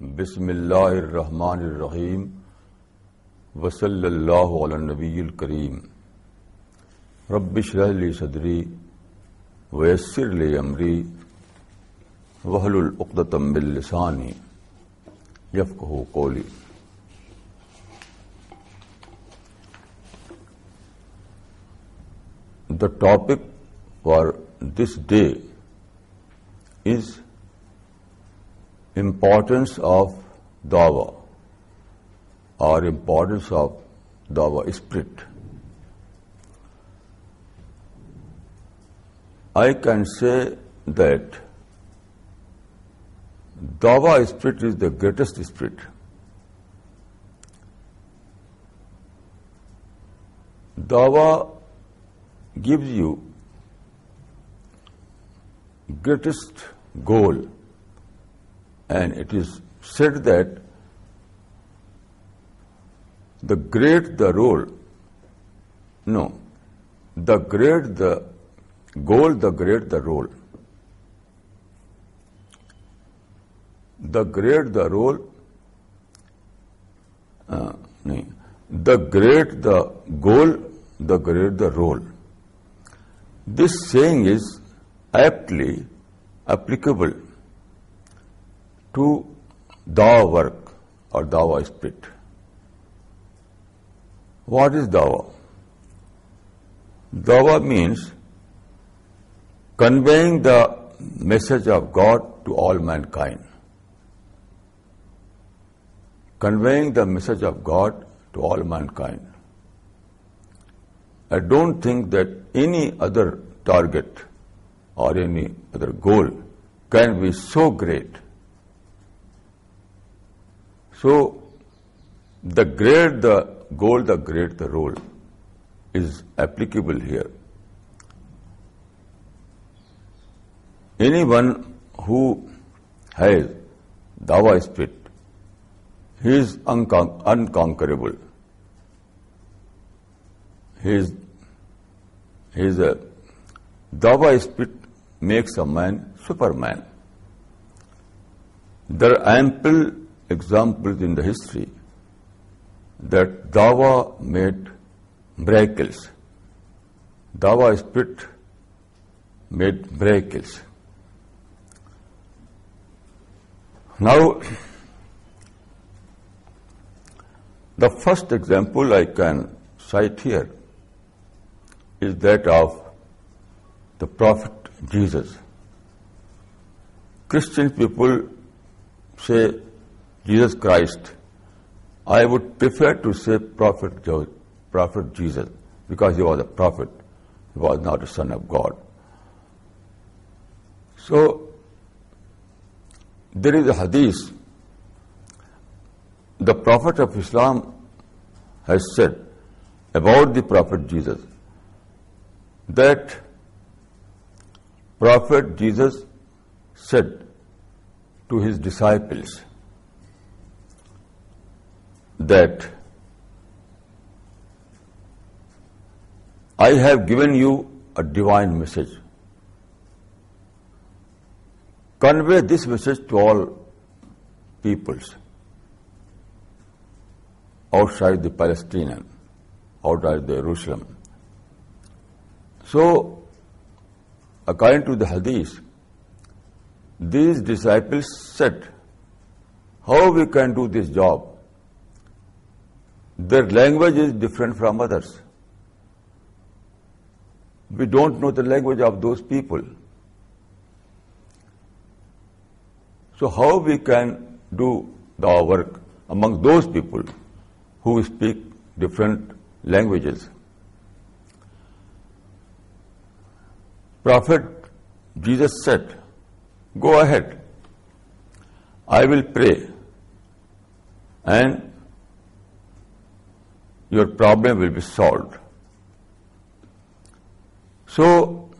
بسم اللہ الرحمن الرحیم وصلی اللہ علی النبی الکریم. رب شرح لی صدری ویسر لی امری وحل العقدم باللسانی یفقہ قولی. The topic for this day is importance of dawa or importance of dawa spirit. I can say that dawa spirit is the greatest spirit. Dawa gives you greatest goal and it is said that the great the role no the great the goal the great the role. The great the role uh, the great the goal the great the role. This saying is aptly applicable to dawa work or dawa spirit. What is dawa? Dawa means conveying the message of God to all mankind. Conveying the message of God to all mankind. I don't think that any other target or any other goal can be so great. So, the great the goal, the great the role is applicable here. Anyone who has dawa spirit, he is uncon- unconquerable. He is, he is a dawa spirit makes a man superman. There are ample examples in the history that dawa made miracles. Dawa spirit made miracles. Now, the first example I can cite here is that of the Prophet Jesus. Christian people say Jesus Christ. I would prefer to say Prophet, Prophet Jesus because he was a prophet. He was not a son of God. So, there is a hadith. The Prophet of Islam has said about the Prophet Jesus that Prophet Jesus said to his disciples that I have given you a divine message. Convey this message to all peoples outside the Palestinian, outside the Jerusalem. So, according to the hadith, these disciples said, how we can do this job? Their language is different from others. We don't know the language of those people. So how we can do our work among those people who speak different languages? Prophet Jesus said, Go ahead. I will pray and your problem will be solved. So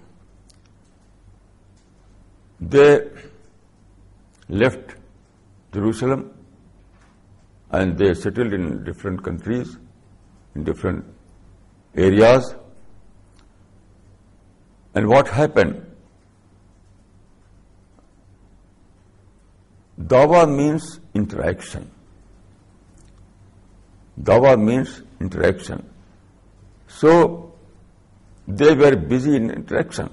they left Jerusalem and they settled in different countries, in different areas. And what happened? Dawa means interaction. Dawa means interaction. So they were busy in interaction.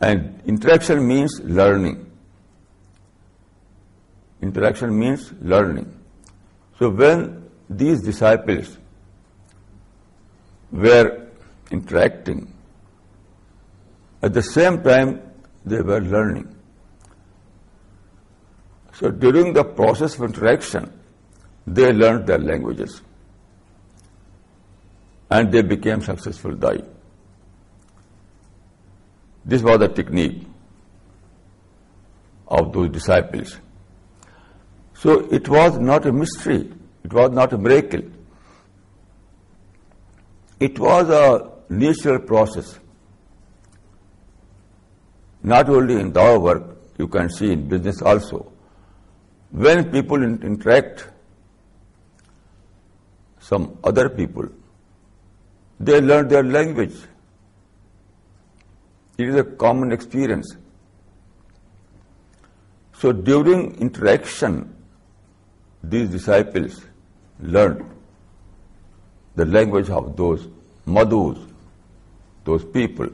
And interaction means learning. Interaction means learning. So when these disciples were interacting, at the same time they were learning. So during the process of interaction, they learned their languages and they became successful Dai. This was the technique of those disciples. So it was not a mystery, it was not a miracle. It was a natural process. Not only in our work, you can see in business also. When people interact some other people, they learn their language. It is a common experience. So during interaction, these disciples learned the language of those madhus, those people.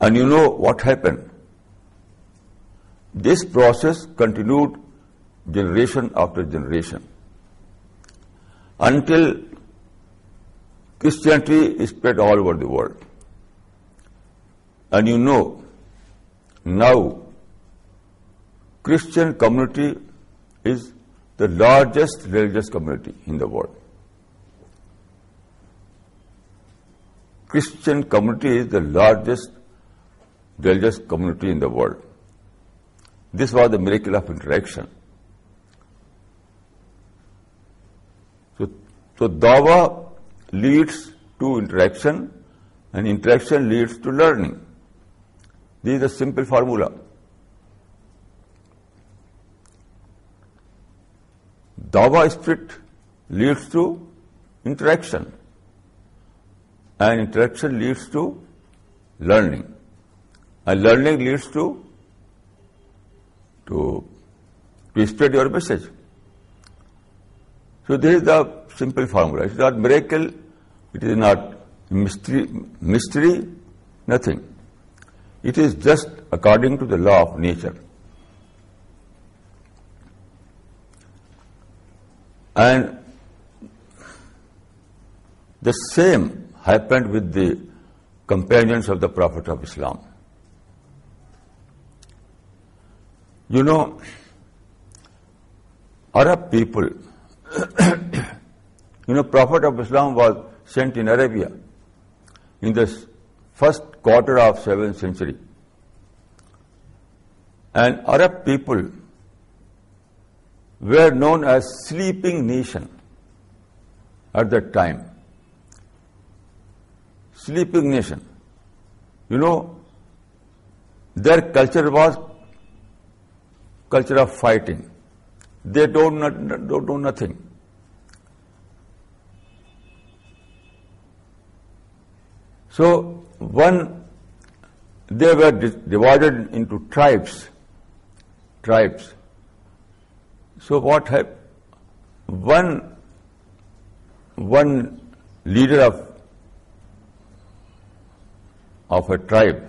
And you know what happened? This process continued generation after generation until Christianity is spread all over the world. And you know, now Christian community is the largest religious community in the world. Christian community is the largest religious community in the world. This was the miracle of interaction. So, so dawa leads to interaction and interaction leads to learning. This is a simple formula. Dawa spirit leads to interaction and interaction leads to learning and learning leads to to, to spread your message. So this is the simple formula. It's not miracle, it is not mystery, mystery, nothing. It is just according to the law of nature. And the same happened with the companions of the Prophet of Islam. You know, Arab people, you know, Prophet of Islam was sent in Arabia in the first quarter of 7th century. And Arab people were known as sleeping nation at that time. Sleeping nation. You know, their culture was culture of fighting. They don't, don't do nothing. So one, they were divided into tribes. Tribes. So what happened? One, one leader of of a tribe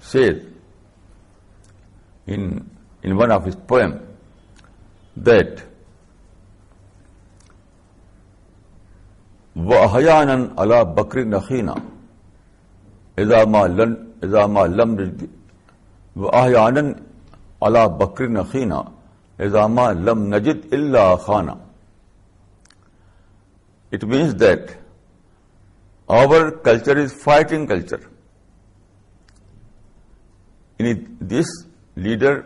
says in in one of his poems that وہ حیان اللہ بکری نقینا اضام لم و احیان اللہ بکر نقینہ اضامہ لم نجد اللہ خانہ it means that our culture is fighting culture this leader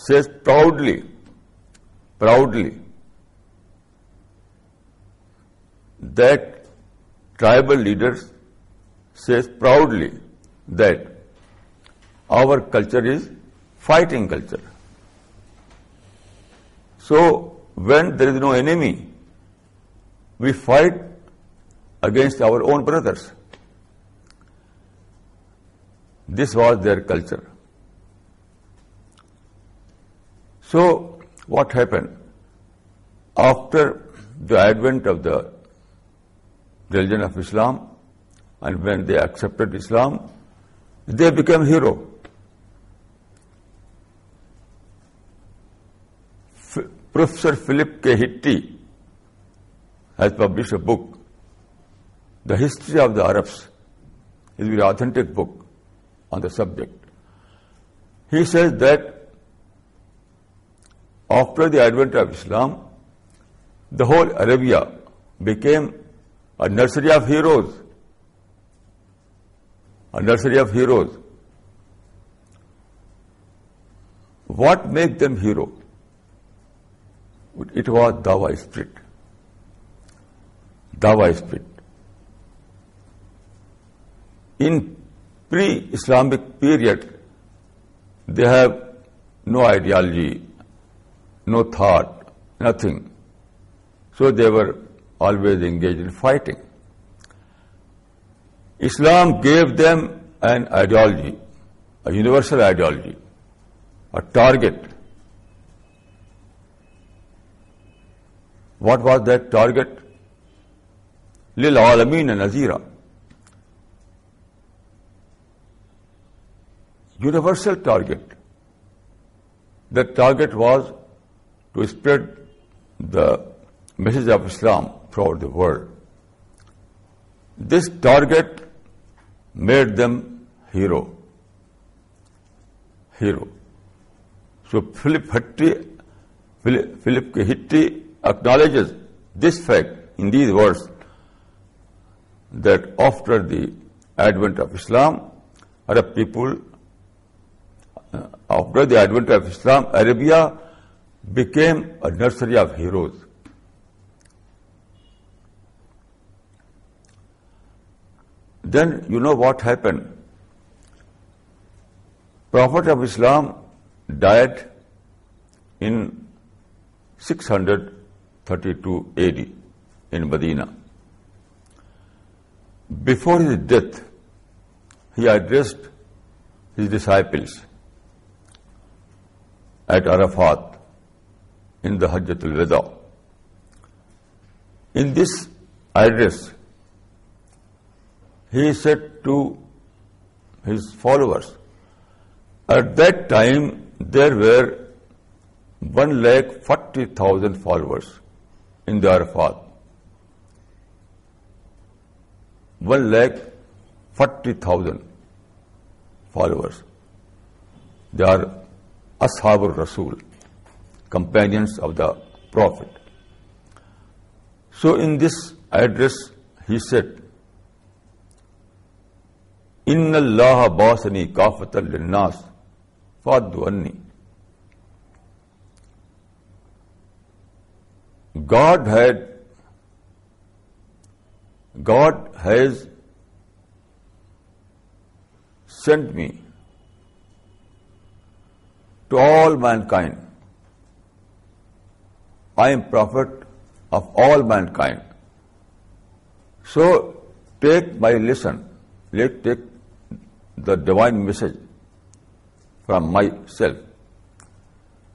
says proudly proudly that tribal leaders says proudly that our culture is fighting culture. So when there is no enemy, we fight against our own brothers. This was their culture. So, what happened? After the advent of the religion of Islam, and when they accepted Islam, they became hero. F- Professor Philip K. Hitti has published a book, The History of the Arabs. It's a very authentic book on the subject. He says that after the advent of Islam, the whole Arabia became a nursery of heroes. A nursery of heroes. What made them hero? It was Dawa spirit. Dawa spirit. In pre-Islamic period, they have no ideology, no thought, nothing. So they were always engaged in fighting. Islam gave them an ideology, a universal ideology, a target. What was that target? Lil Alameen Nazira. Universal target. The target was to spread the message of Islam throughout the world. This target made them hero. Hero. So Philip Hitti, Philip, Philip Hitti acknowledges this fact in these words that after the advent of Islam, Arab people, uh, after the advent of Islam, Arabia became a nursery of heroes. Then you know what happened. Prophet of Islam died in 632 AD in Medina. Before his death, he addressed his disciples at Arafat in the Hajjatul Wada. In this address, he said to his followers, at that time there were one lakh forty thousand followers in the Arafat. One lakh forty thousand followers. They are Ashabul Rasul, companions of the Prophet. So in this address, he said, ان اللہ باسنی کافت الناس فادو God had God has sent me to all mankind I am prophet of all mankind so take my lesson let take take the divine message from myself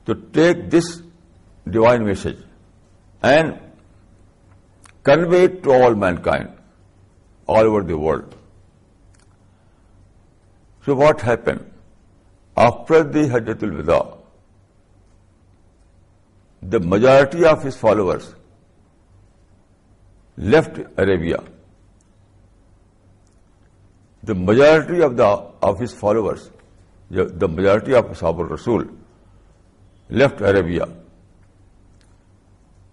to take this divine message and convey it to all mankind all over the world. So what happened? After the Hajjatul Wada, the majority of his followers left Arabia the majority of the of his followers, the majority of Sahaba Rasul, left Arabia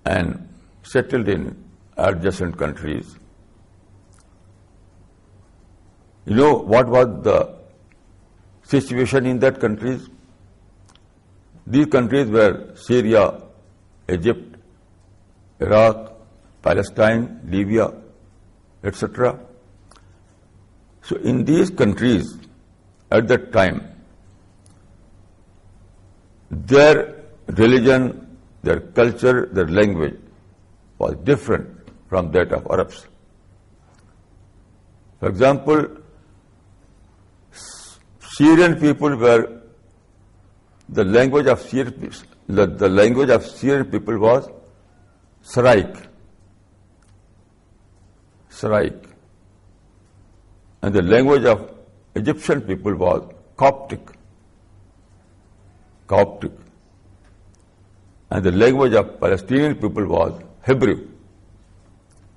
and settled in adjacent countries. You know what was the situation in that countries? These countries were Syria, Egypt, Iraq, Palestine, Libya, etc. So in these countries, at that time, their religion, their culture, their language was different from that of Arabs. For example, Syrian people were the language of Syrian, the, language of Syrian people was Syriac. Syriac. And the language of Egyptian people was Coptic. Coptic. And the language of Palestinian people was Hebrew.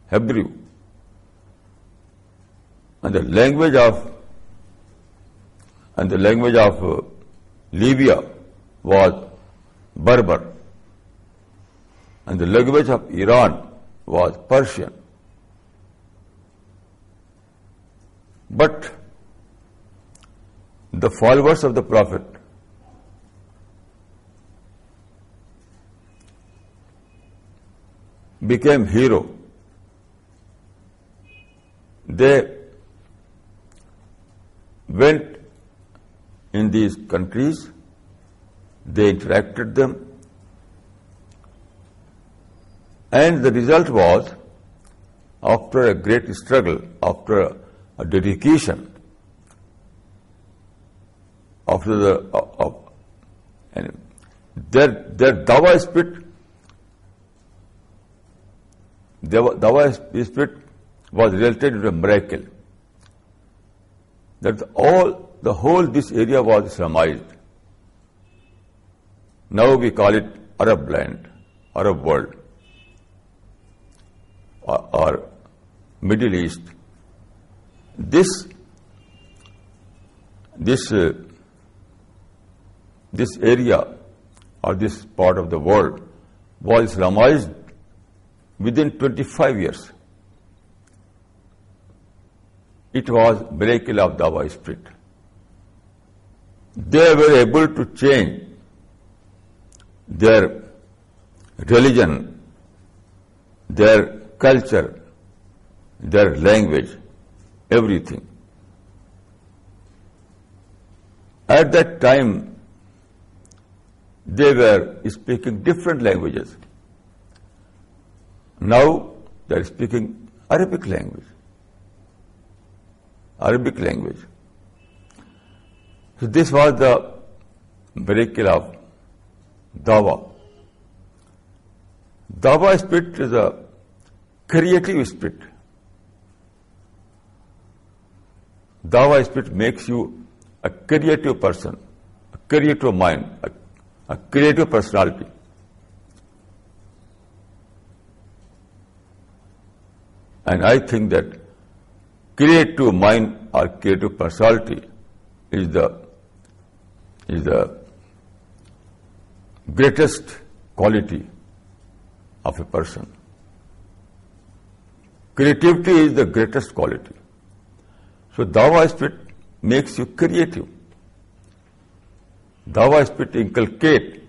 Hebrew. And the language of and the language of uh, Libya was Berber. And the language of Iran was But the followers of the Prophet became hero. They went in these countries, they interacted them, and the result was, after a great struggle, after a dedication, after the uh, uh, and their their dawa spirit, their dawa spirit was related to a miracle. That all the whole this area was Islamized. Now we call it Arab land, Arab world, or, or Middle East. This this uh, this area or this part of the world was Islamized within 25 years. It was miracle of Dawa spirit. They were able to change their religion, their culture, their language, everything. At that time, they were speaking different languages. Now they are speaking Arabic language. Arabic language. So this was the miracle of Dawa. Dawa spirit is a creative spirit. Dawa spirit makes you a creative person, a creative mind, a, a creative personality. And I think that creative mind or creative personality is the is the greatest quality of a person. Creativity is the greatest quality. So Dawa spirit makes you creative. Dawa spirit inculcate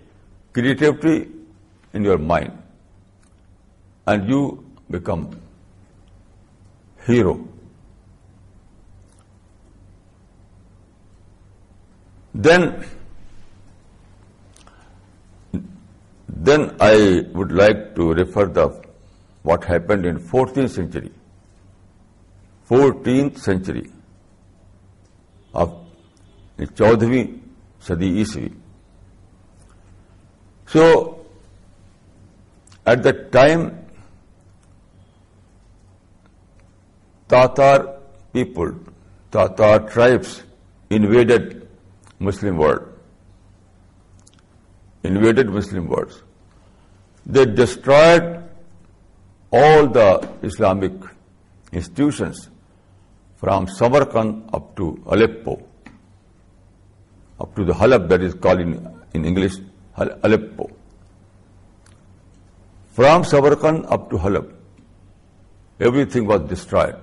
creativity in your mind and you become hero. Then, then I would like to refer the what happened in 14th century. 14th century اب چودہویں صدی عیسوی۔ So at the time Tatar people Tatar tribes invaded Muslim world invaded Muslim world they destroyed all the Islamic institutions from Samarkand up to Aleppo, up to the Halab that is called in, in English Aleppo. From Samarkand up to Halab, everything was destroyed.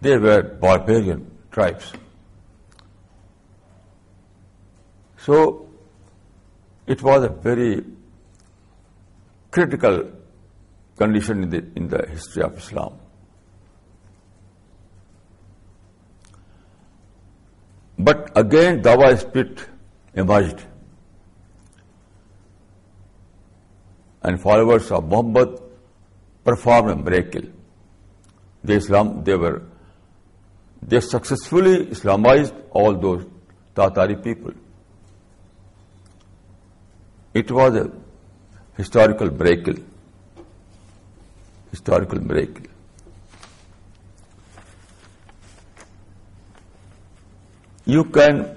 They were barbarian tribes. So it was a very critical condition in the, in the history of Islam. But again, Dawa spirit emerged. And followers of Muhammad performed a miracle. The Islam, they were they successfully Islamized all those Tatari people. It was a historical miracle. Historical You can,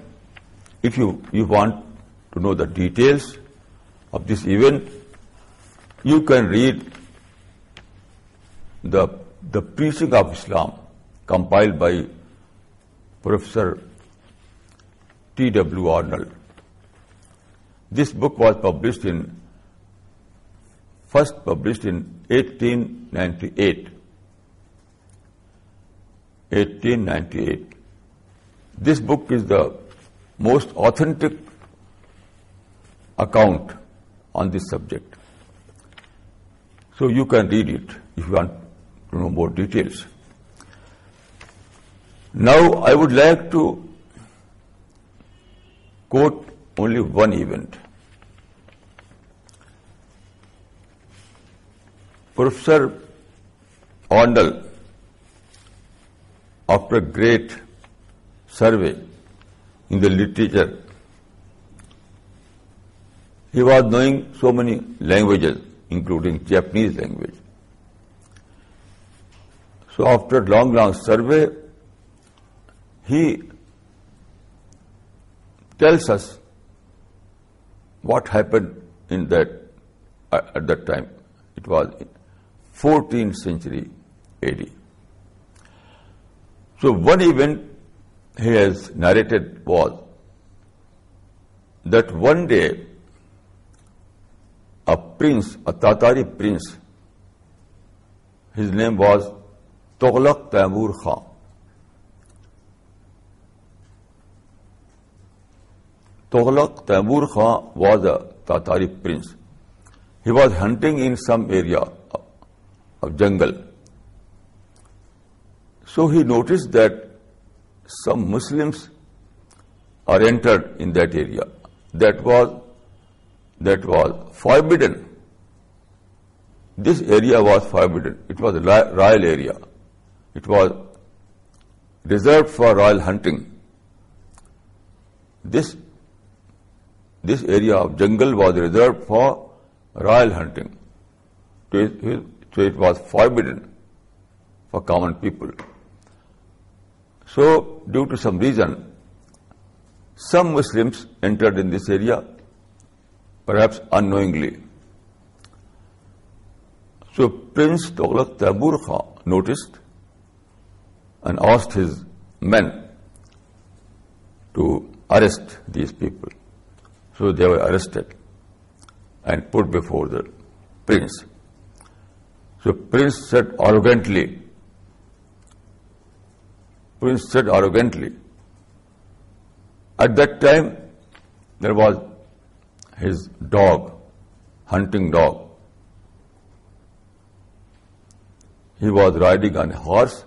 if you, you want to know the details of this event, you can read the, the preaching of Islam compiled by Professor T. W. Arnold. This book was published in first published in 1898. 1898. This book is the most authentic account on this subject. So you can read it if you want to know more details. Now I would like to quote only one event. Professor Arnold, after a great survey in the literature. He was knowing so many languages, including Japanese language. So after long, long survey, he tells us what happened in that uh, at that time. It was 14th century AD. So one event he has narrated was that one day a prince, a Tatari prince, his name was Tughlaq Taimur Khan. Tughlaq Taimur Khan was a Tatari prince. He was hunting in some area of jungle. So he noticed that some Muslims are entered in the area that was that was forbidden this area was forbidden it was royal area it was reserve for royal hunt this this area of jungle was reserve for royal hunting it was forbidden for common people So, due to some reason, some Muslims entered in this area, perhaps unknowingly. So, Prince Tughlaq Taimur Khan noticed and asked his men to arrest these people. So they were arrested and put before the prince. So prince said arrogantly, Prince said arrogantly. At that time, there was his dog, hunting dog. He was riding on a horse,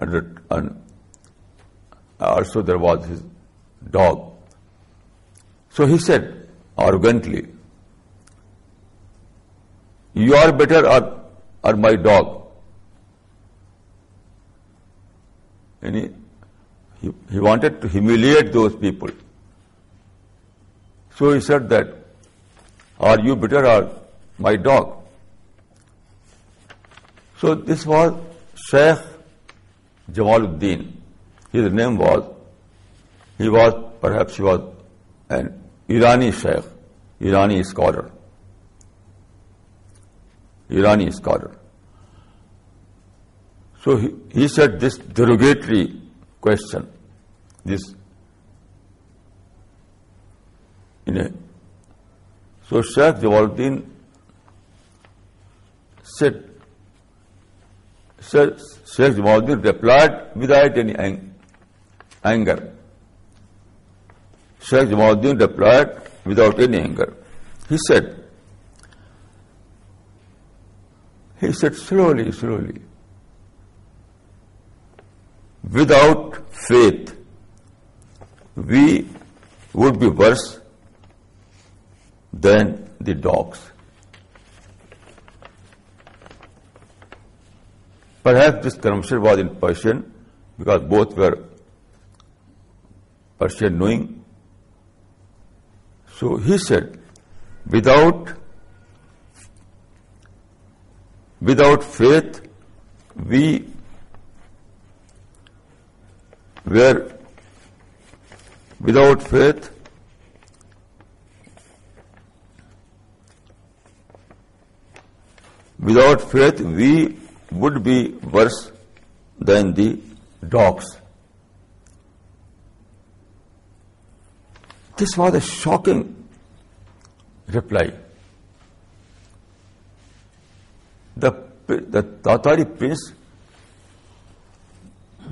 and, and also there was his dog. So he said arrogantly, You are better or, or my dog. And he, he, wanted to humiliate those people. So he said that, are you better or my dog? So this was Sheikh Jamaluddin. His name was, he was, perhaps he was an Irani Sheikh, Irani scholar. Irani scholar. So he, he said this derogatory question, this in a so Sheikh Jamaluddin said, Sheikh Jamaluddin replied without any ang anger. Sheikh Jamaluddin replied without any anger. He said, he said slowly, slowly, without faith, we would be worse than the dogs. Perhaps this conversation was in Persian because both were Persian knowing. So he said, without without faith we were without faith without faith we would be worse than the dogs. This was a shocking reply. The, the Tatari prince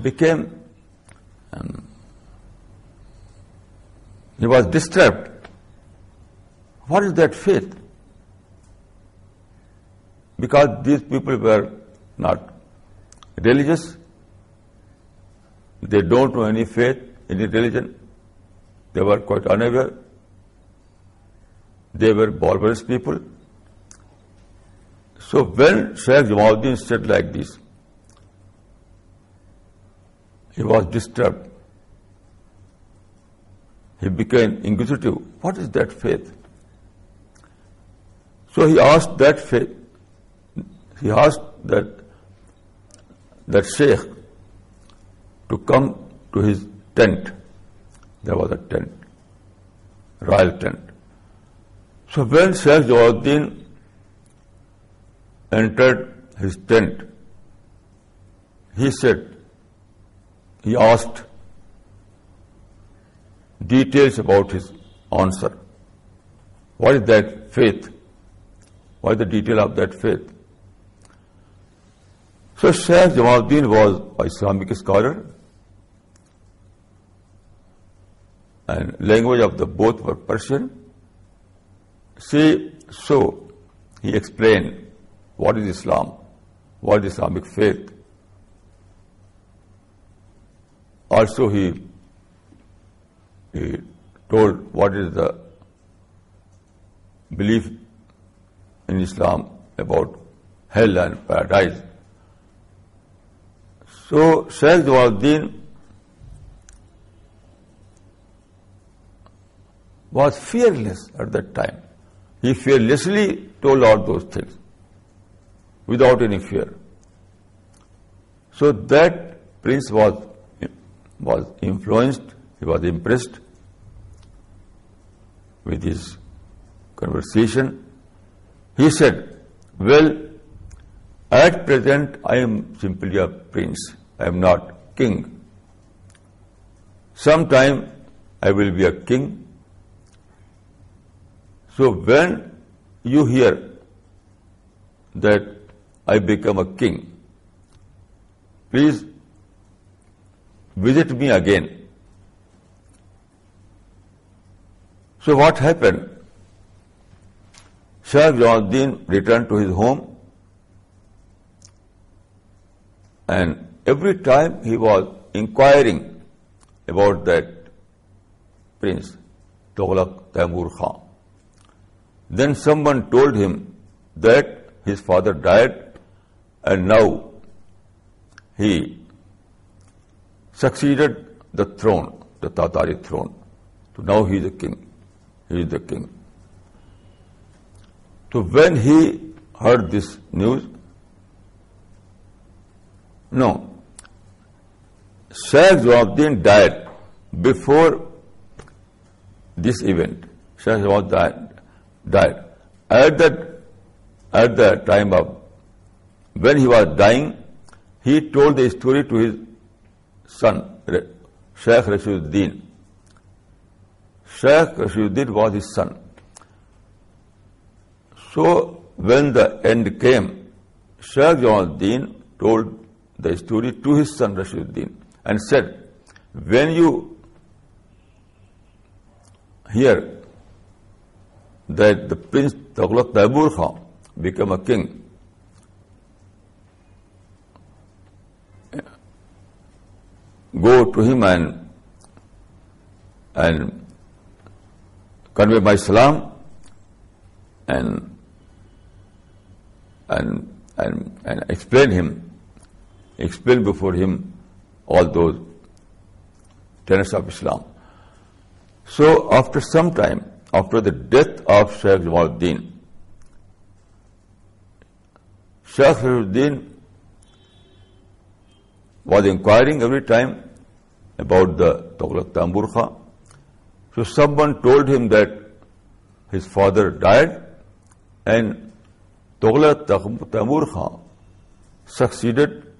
became, um, he was disturbed. What is that faith? Because these people were not religious, they don't know any faith, any religion, they were quite unaware, they were barbarous people. So when Shaykh Jamaluddin said like this, he was disturbed. He became inquisitive. What is that faith? So he asked that faith, he asked that that sheikh to come to his tent. There was a tent, royal tent. So when Sheikh Jamaluddin entered his tent, he said, he asked details about his answer. What is that faith? What is the detail of that faith? So Shaykh Jamaluddin was an Islamic scholar and language of the both were Persian. See, so he explained what is Islam, what is Islamic faith. Also he, he told what is the belief in Islam about hell and paradise. So Shaykh Jamaluddin was fearless at that time. He fearlessly told all those things without any fear. So that prince was, was influenced, he was impressed with his conversation. He said, Well, at present I am simply a prince, I am not king. Sometime I will be a king so when you hear that I become a king, please visit me again. So what happened? Shah Jamaluddin returned to his home and every time he was inquiring about that prince, Tughlaq Taimur Khan. Then someone told him that his father died and now he succeeded the throne, the Tatari throne. So now he is a king. He is the king. So when he heard this news, no, Shaykh Jamaluddin died before this event. Shaykh Jamaluddin died, died. At that, at the time of when he was dying, he told the story to his son, Sheikh Rashiduddin. Sheikh Rashiduddin was his son. So when the end came, Sheikh Jamaluddin told the story to his son Rashiduddin and said, when you hear that the Prince Tughlaq Taimur Khan became a king. Go to him and and convey my salam and and and, and explain him, explain before him all those tenets of Islam. So after some time, after the death of Shaykh Jamaluddin, Shaykh Jamaluddin was inquiring every time about the Tughlaq Tamur Khan. So someone told him that his father died and Tughlaq Tamur Khan succeeded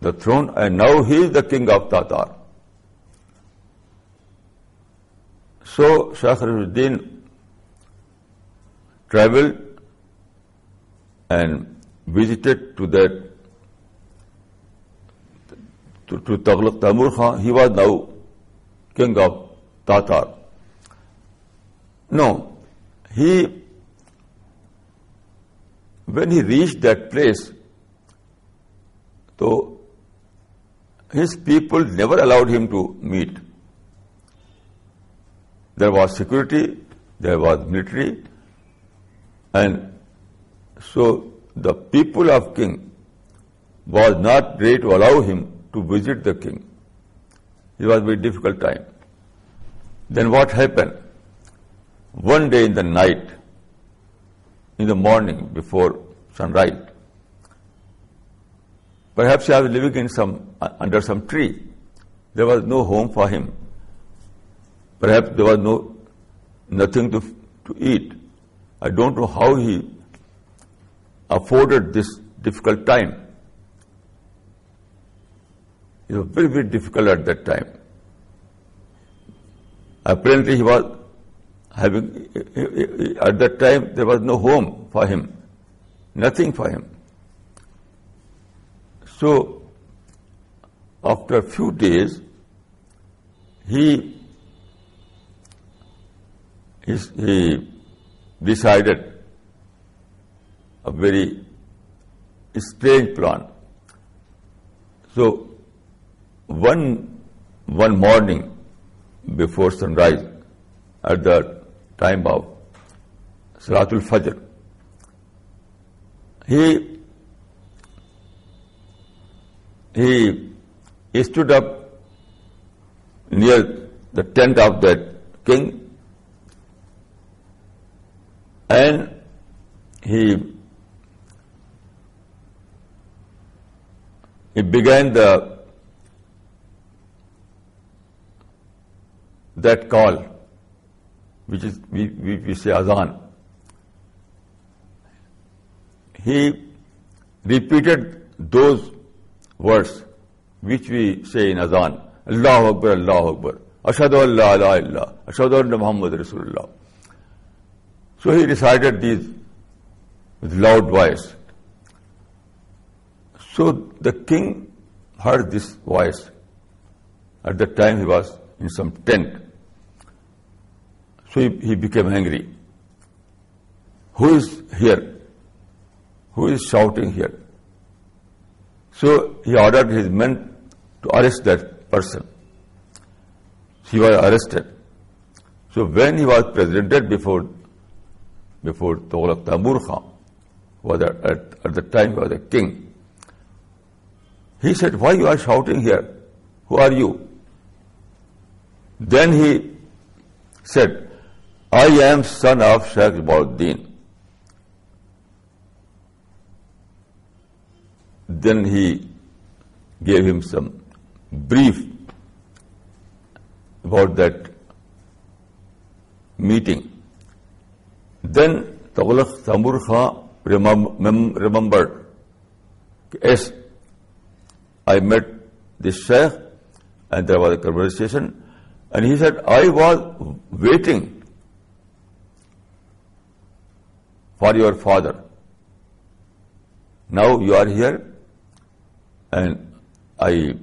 the throne and now he is the king of Tatar. So Shakhruddin traveled and visited to that to, to Tughlaq Tamur Khan. He was now king of Tatar. No, he when he reached that place, so his people never allowed him to meet. There was security, there was military, and so the people of king was not ready to allow him to visit the king. It was a very difficult time. Then what happened? One day in the night, in the morning before sunrise, perhaps he was living in some under some tree. There was no home for him. Perhaps there was no nothing to to eat. I don't know how he afforded this difficult time. It was very, very difficult at that time. Apparently he was having, at that time there was no home for him, nothing for him. So, after a few days, he, he decided a very strange plan. So, one, one morning before sunrise, at the time of Salatul Fajr, he, he, he stood up near the tent of that king and he he began the that call, which is we, we, we say azan. He repeated those words which we say in azan. Allah Akbar, Allah Akbar. Ashadu Allah, Allah, Allah. Ashadu Allah Muhammad Rasulullah. So he recited these with loud voice. So the king heard this voice. At that time he was in some tent. He became angry his here his shouting here so he order his men to arrest درسن he are arrested so we was presented before before Timur Khan what at the time the king heat why you are shouting here who are you then he said I am son of Shaykh Bauddin. Then he gave him some brief about that meeting. Then Tughlaq Tamur Khan remembered, yes, I met this Shaykh and there was a conversation and he said, I was waiting for your father. Now you are here and I,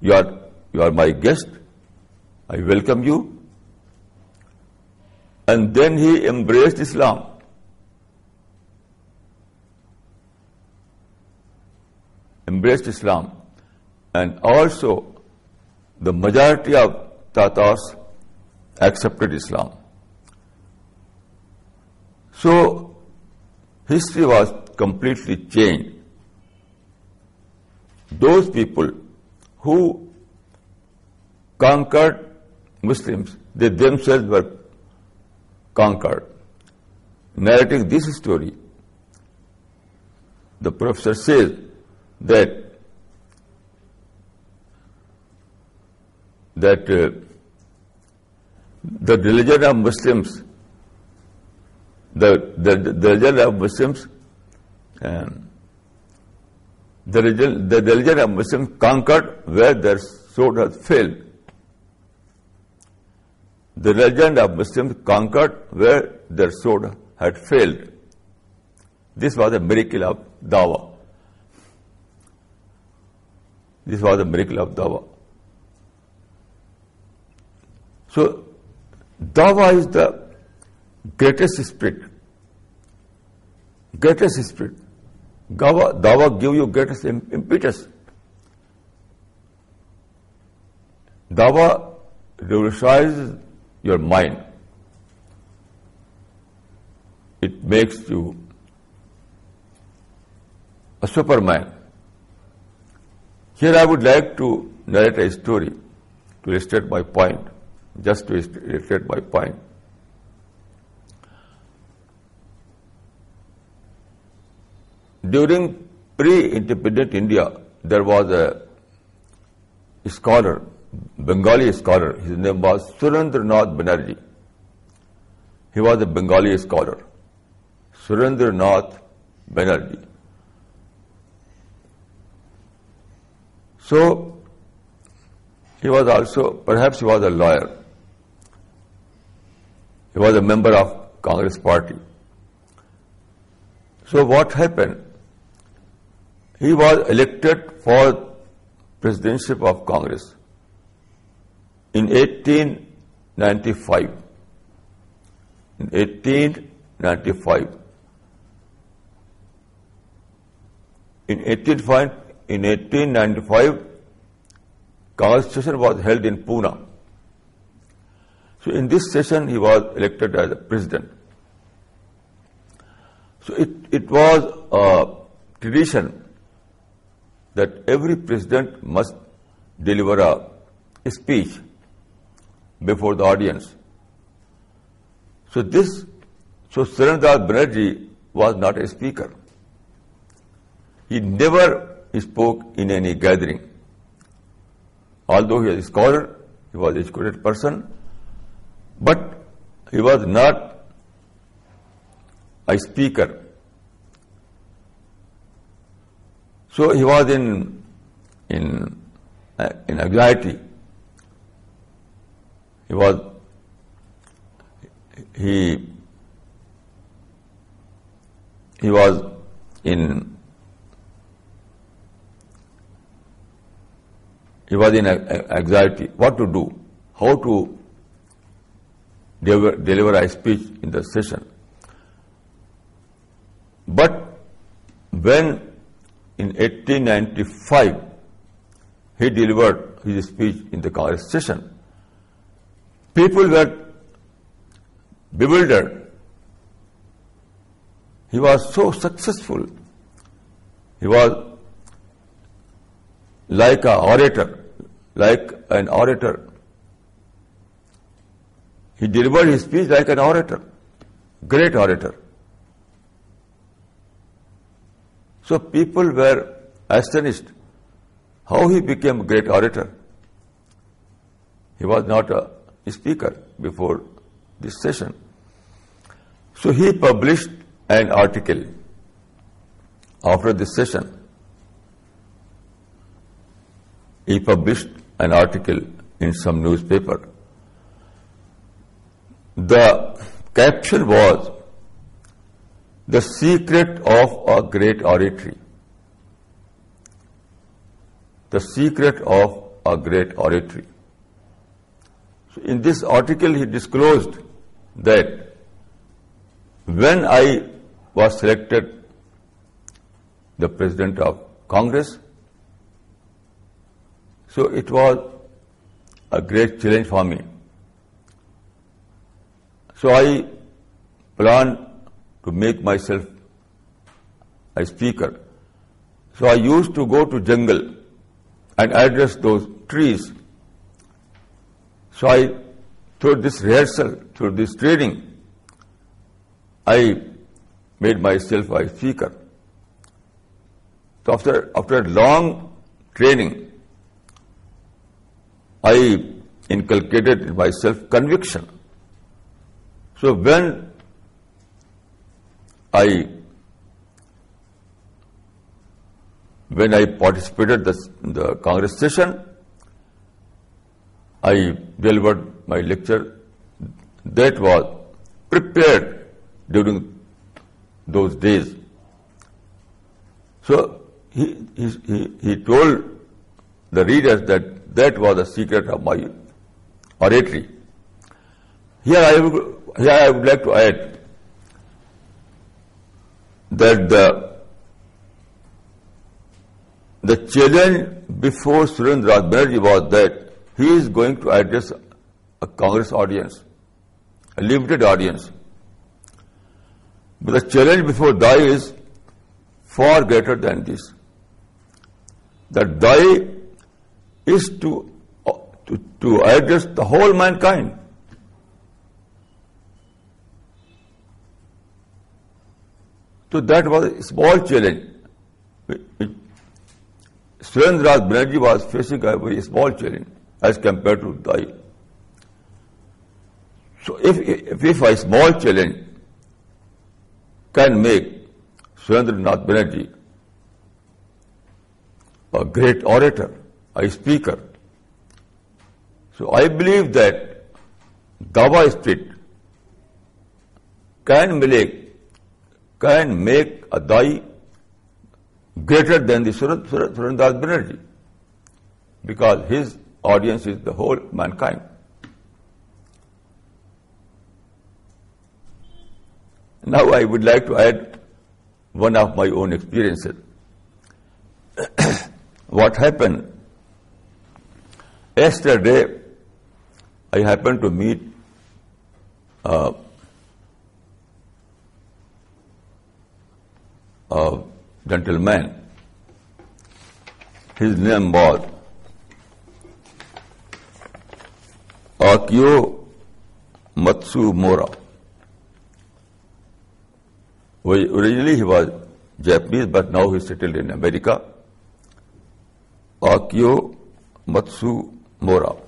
you are, you are my guest. I welcome you. And then he embraced Islam. Embraced Islam and also the majority of Tatars accepted Islam. So history was completely changed. Those people who conquered Muslims, they themselves were conquered. Narrating this story, the professor says that that uh, the religion of Muslims, the, the, the religion of Muslims, um, the, the religion of Muslims conquered where their sword has failed. The religion of Muslims conquered where their sword had failed. This was a miracle of Dawa. This was a miracle of Dawa. So, Dawa is the greatest spirit. Greatest spirit. Dawa, give you greatest impetus. Dawa revolutionizes your mind. It makes you a superman. Here I would like to narrate a story to illustrate my point, just to illustrate my point. During pre-independent India, there was a scholar, Bengali scholar. His name was Surendranath Banerjee. He was a Bengali scholar. Surendranath Banerjee. So, he was also, perhaps he was a lawyer. He was a member of Congress party. So what happened? He was elected for presidency of Congress in 1895. In 1895. In 1895, Congress session was held in Pune. So in this session, he was elected as a president. So it, it was a tradition that every president must deliver a speech before the audience. So this, so Surendranath Banerjee was not a speaker. He never spoke in any gathering. Although he was a scholar, he was an educated person, but he was not a speaker. So he was in in uh, in anxiety. He was he he was in he was in anxiety. What to do? How to deliver, deliver a speech in the session? But when in 1895, he delivered his speech in the Congress session. People were bewildered. He was so successful. He was like an orator, like an orator. He delivered his speech like an orator, great orator. So people were astonished how he became a great orator. He was not a speaker before this session. So he published an article after this session. He published an article in some newspaper. The caption was the secret of a great oratory. The secret of a great oratory. So in this article, he disclosed that when I was selected the president of Congress, so it was a great challenge for me. So I planned to make myself a speaker. So I used to go to jungle and address those trees. So I through this rehearsal, through this training, I made myself a speaker. So after, after long training, I inculcated in myself conviction. So when I when I participated in the Congress session, I delivered my lecture that was prepared during those days. So he, he, he told the readers that that was the secret of my oratory. Here I here I would like to add that the the challenge before Surendra Banerjee was that he is going to address a Congress audience, a limited audience. But the challenge before Dai is far greater than this. That Dai is to, to, to address the whole mankind. So that was a small challenge. Surendra Banerjee was facing a very small challenge as compared to Dai. So if, if, if a small challenge can make Surendranath Banerjee a great orator, a speaker, so I believe that Dawa spirit can make, can make a Dai greater than the Surendranath Banerjee because his audience is the whole mankind. Now I would like to add one of my own experiences. what happened? Yesterday, I happened to meet uh, a gentleman. His name was Akio Matsumura. Originally he was Japanese, but now he settled in America. Akio Matsumura.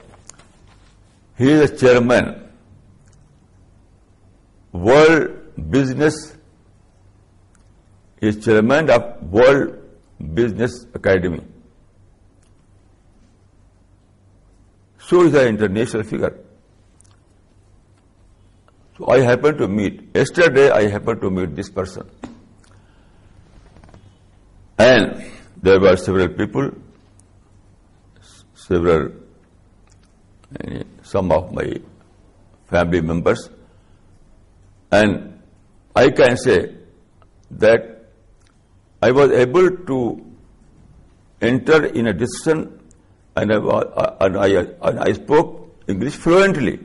He is a chairman, World Business, he is chairman of World Business Academy. So is an international figure. So I happened to meet, yesterday I happened to meet this person. And there were several people, several, some of my family members, and I can say that I was able to enter in a discussion and I, and I, and I spoke English fluently.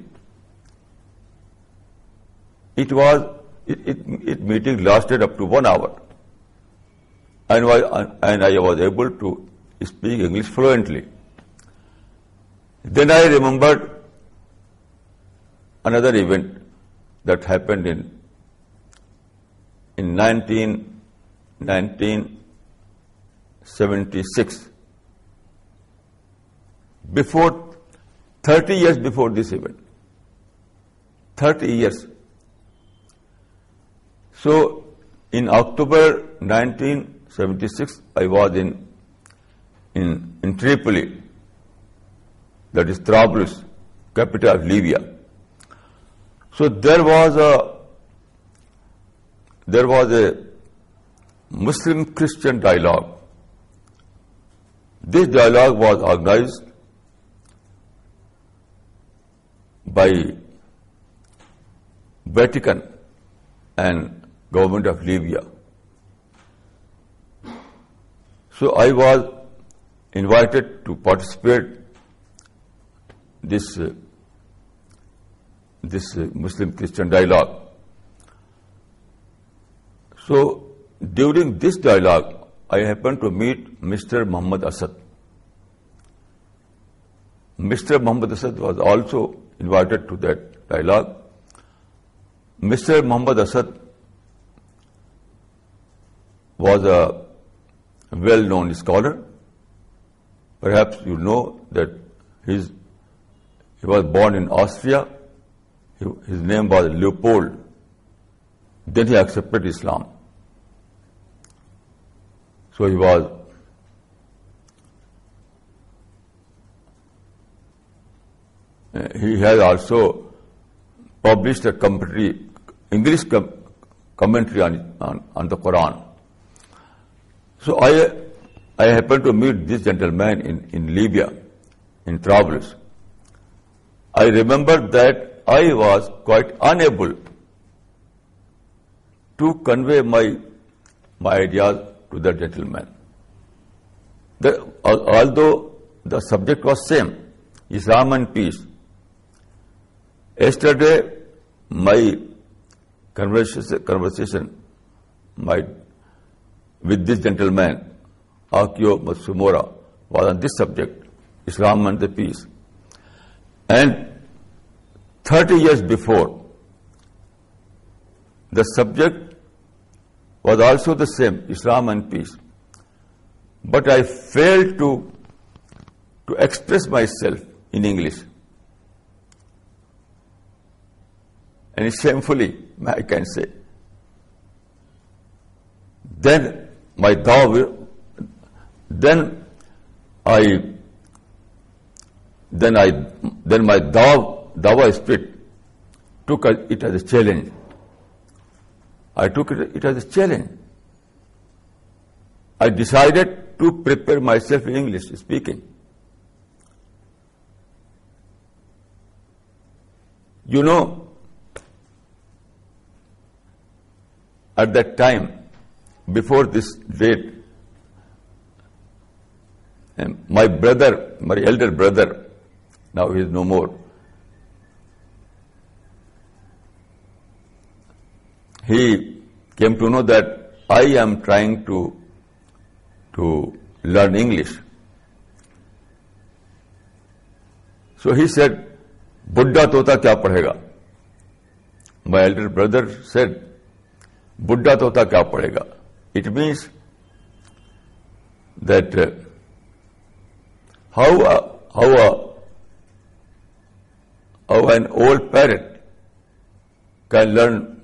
It was, it, it, it meeting lasted up to one hour. And, and I was able to speak English fluently. Then I remembered another event that happened in in 19, 1976 before 30 years before this event. 30 years. So, in October 1976, I was in, in, in Tripoli, that is Trablus, capital of Libya. So there was a there was a Muslim Christian dialogue. This dialogue was organized by Vatican and government of Libya. So I was invited to participate this uh, this uh, Muslim Christian dialogue. So during this dialogue, I happened to meet Mr. Muhammad Asad. Mr. Muhammad Asad was also invited to that dialogue. Mr. Muhammad Asad was a well-known scholar. Perhaps you know that his, he was born in Austria. His name was Leopold. Then he accepted Islam. So he was he has also published a commentary, English com commentary on, on, on the Quran. So I, I happened to meet this gentleman in, in Libya, in Trablus. I remember that I was quite unable to convey my, my ideas to that gentleman. The, although the subject was same, Islam and peace. Yesterday, my conversation, conversation my with this gentleman, Akio Matsumura, was on this subject, Islam and the peace. And 30 years before, the subject was also the same, Islam and peace. But I failed to, to express myself in English. And shamefully, I can say. Then my dawa, then I, then I, then my dawa, dawa spirit took it as a challenge. I took it, it as a challenge. I decided to prepare myself in English speaking. You know, at that time, before this date, um, my brother, my elder brother, now he is no more, he came to know that I am trying to, to learn English. So he said, Buddha tota kya padhega? My elder brother said, Buddha tota kya padhega? It means that uh, how, a, how, a, how an old parrot can learn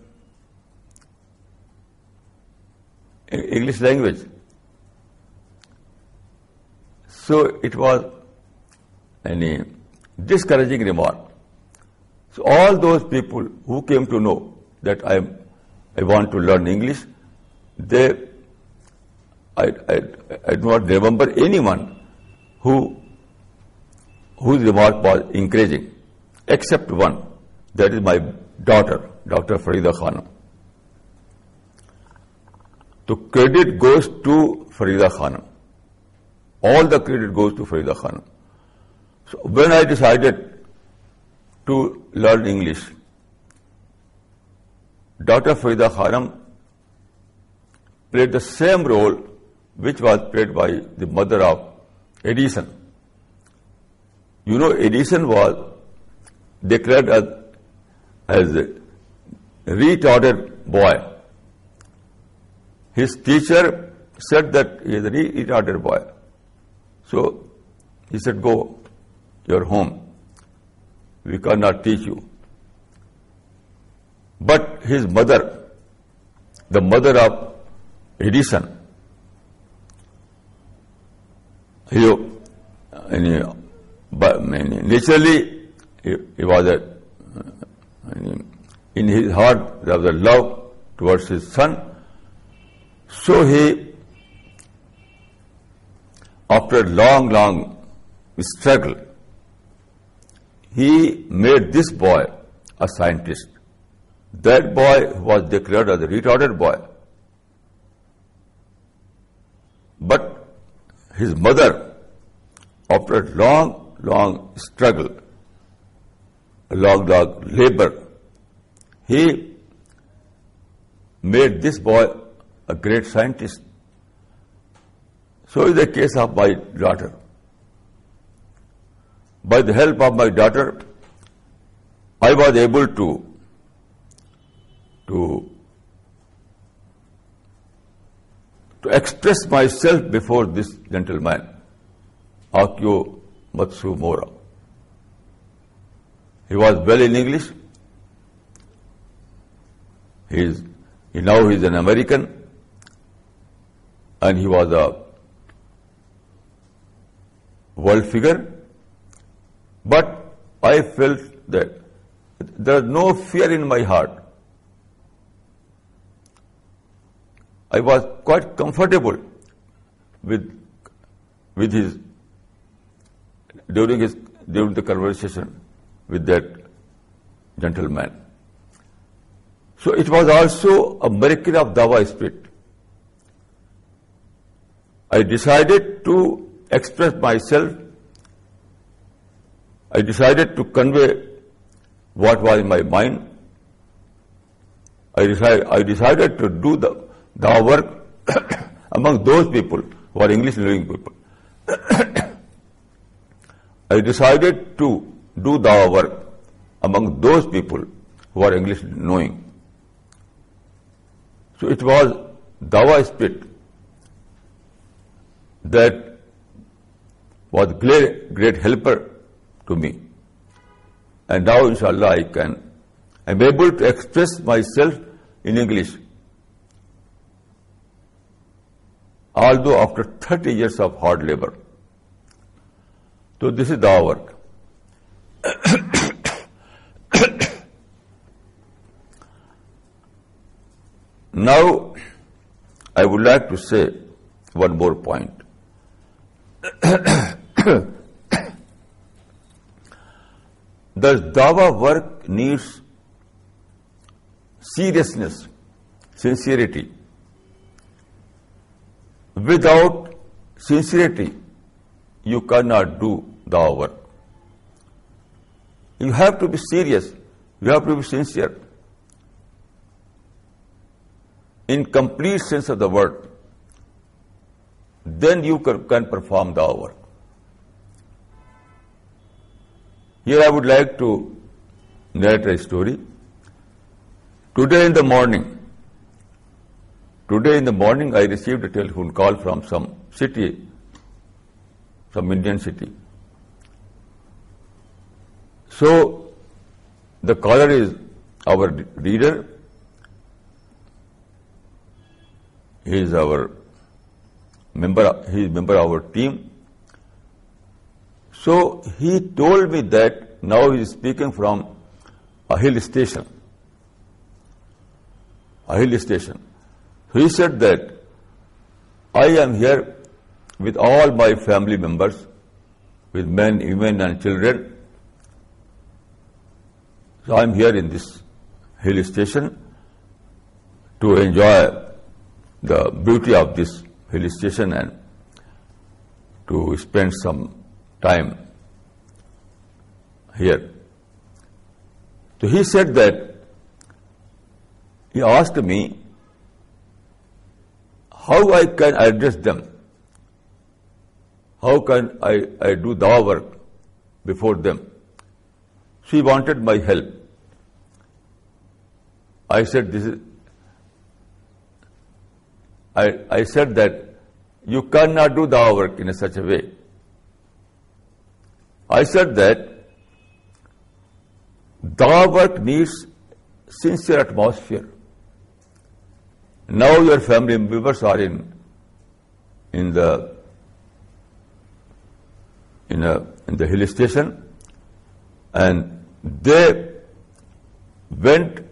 English language. So it was a discouraging remark. So all those people who came to know that I, I want to learn English, they, I, I, I do not remember anyone who, whose remark was encouraging, except one, that is my daughter, Dr. Farida Khanum. The credit goes to Farida Khanum. All the credit goes to Farida Khanum. So when I decided to learn English, Dr. Farida Khanum played the same role which was played by the mother of Edison. You know, Edison was declared as, as a retarded boy. His teacher said that he is a retarded boy. So he said, go your home. We cannot teach you. But his mother, the mother of Edison. He, uh, but naturally, he, he was a, uh, in his heart there was a love towards his son. So he, after a long, long struggle, he made this boy a scientist. That boy was declared as a retarded boy But his mother, after a long, long struggle, a long, long labor, he made this boy a great scientist. So is the case of my daughter. By the help of my daughter, I was able to to to express myself before this gentleman, Akio Matsumura. He was well in English. He is, he now he is an American and he was a world figure. But I felt that there is no fear in my heart. I was quite comfortable with with his during his during the conversation with that gentleman. So it was also a miracle of Dawa spirit. I decided to express myself. I decided to convey what was in my mind. I decided, I decided to do the, the work among those people who are English living people. I decided to do the work among those people who are English knowing. So it was Dawa spirit that was great, great helper to me. And now, inshallah, I can, I'm able to express myself in English. Although after 30 years of hard labor. So this is our work. now, I would like to say one more point. the dawa work needs seriousness, sincerity. Without sincerity, you cannot do dawa work. You have to be serious. You have to be sincere. In complete sense of the word, then you can perform the work. Here I would like to narrate a story. Today in the morning, today in the morning I received a telephone call from some city, some Indian city. So the caller is our reader. He is our member, he is member of our team. So he told me that now he is speaking from a hill station. A hill station. He said that I am here with all my family members, with men, women and children. So I am here in this hill station to enjoy the beauty of this hill station and to spend some time here. So he said that he asked me how I can address them. How can I, I do the work before them? She wanted my help. I said this is I, I said that you cannot do the work in such a way. I said that the work needs sincere atmosphere. Now your family members are in in the in a in the hill station and they went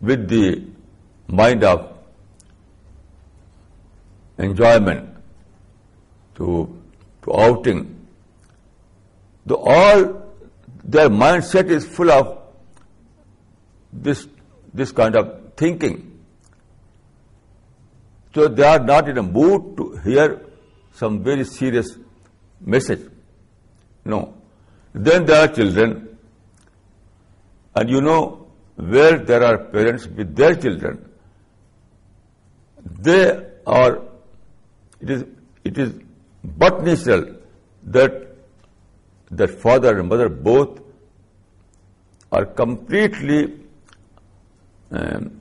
with the mind of enjoyment to to outing the all their mindset is full of this this kind of thinking. So they are not in a mood to hear some very serious message. No. Then there are children, and you know where there are parents with their children, they are. It is it is but natural that that father and mother both are completely, um,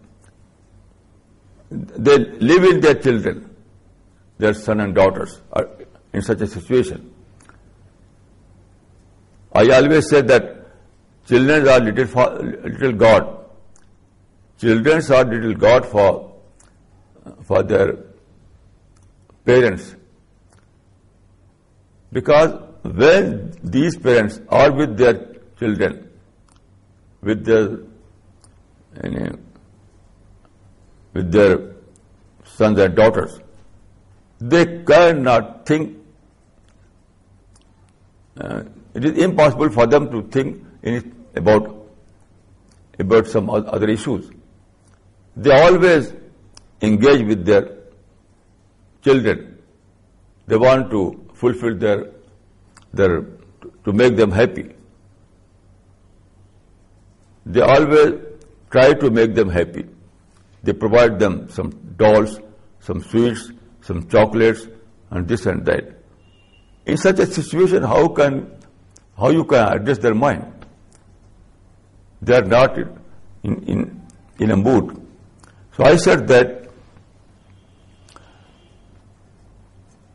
they live in their children, their son and daughters are in such a situation. I always say that children are little, little God. Children are little God for, for their parents. Because when these parents are with their children, with their you know, with their sons and daughters, they cannot think. Uh, it is impossible for them to think about about some other issues. They always engage with their children. They want to fulfill their their to make them happy. They always try to make them happy. They provide them some dolls, some sweets, some chocolates, and this and that. In such a situation, how can how you can address their mind? They are not in, in, in a mood. So I said that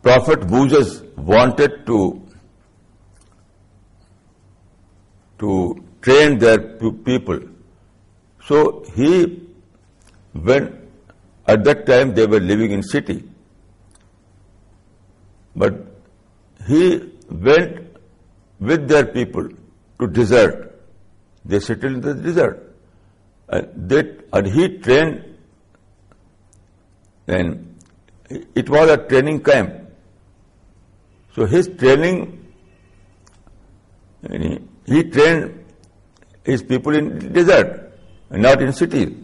Prophet Moses wanted to to train their people. So he, when at that time they were living in city, but he went with their people to desert. They settled in the desert. And, that, and he trained, and it was a training camp. So his training, he trained his people in desert, not in cities.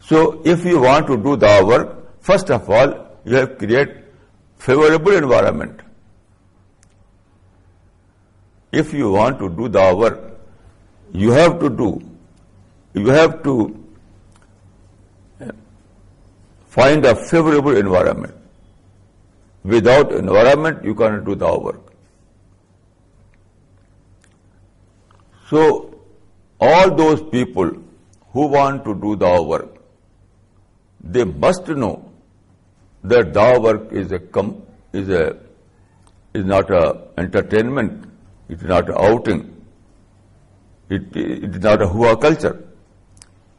So if you want to do the work, first of all, you have to create favorable environment. If you want to do the work, you have to do, you have to find a favorable environment. Without environment, you cannot do the work. So, all those people who want to do the work, they must know that the work is a is a is not a entertainment it is not a outing. It, it is not a hua culture.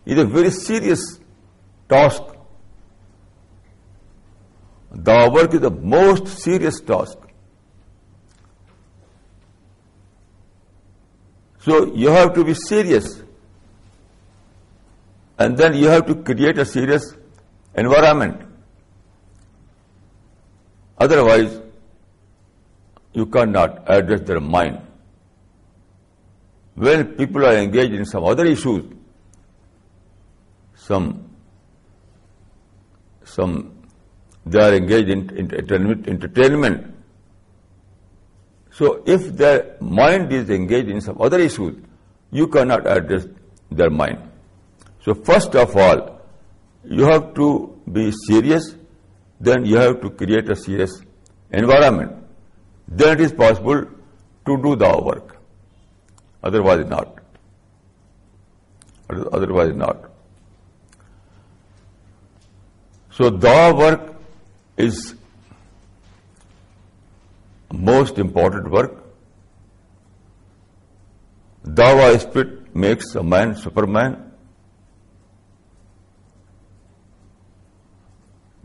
It is a very serious task. The work is the most serious task. So you have to be serious. And then you have to create a serious environment. Otherwise, you cannot address their mind. When people are engaged in some other issues, some, some, they are engaged in, in entertainment. So if their mind is engaged in some other issues, you cannot address their mind. So first of all, you have to be serious, then you have to create a serious environment then it is possible to do the work. Otherwise not. Otherwise not. So the work is most important work. Dawa spirit makes a man superman.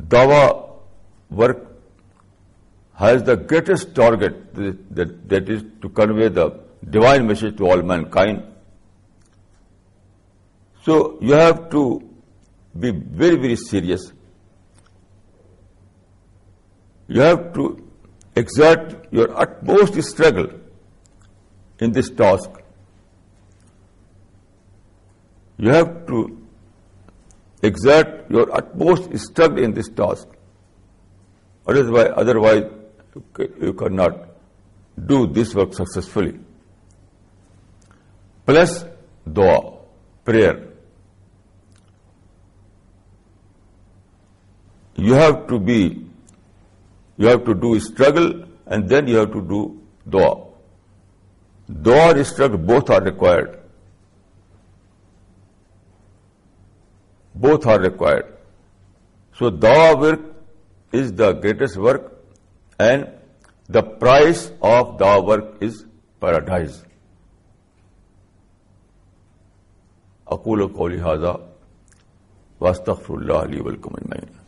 Dawa work has the greatest target, that, that is to convey the divine message to all mankind. So you have to be very, very serious. You have to exert your utmost struggle in this task. You have to exert your utmost struggle in this task. Otherwise, otherwise you cannot do this work successfully. Plus dua, prayer. You have to be, you have to do struggle and then you have to do دعا دعا اور struggle both are required both are required so دعا work is the greatest work and the prize of the work is paradise اقول کو لہذا حاضہ اللہ علی ولکم اجمعین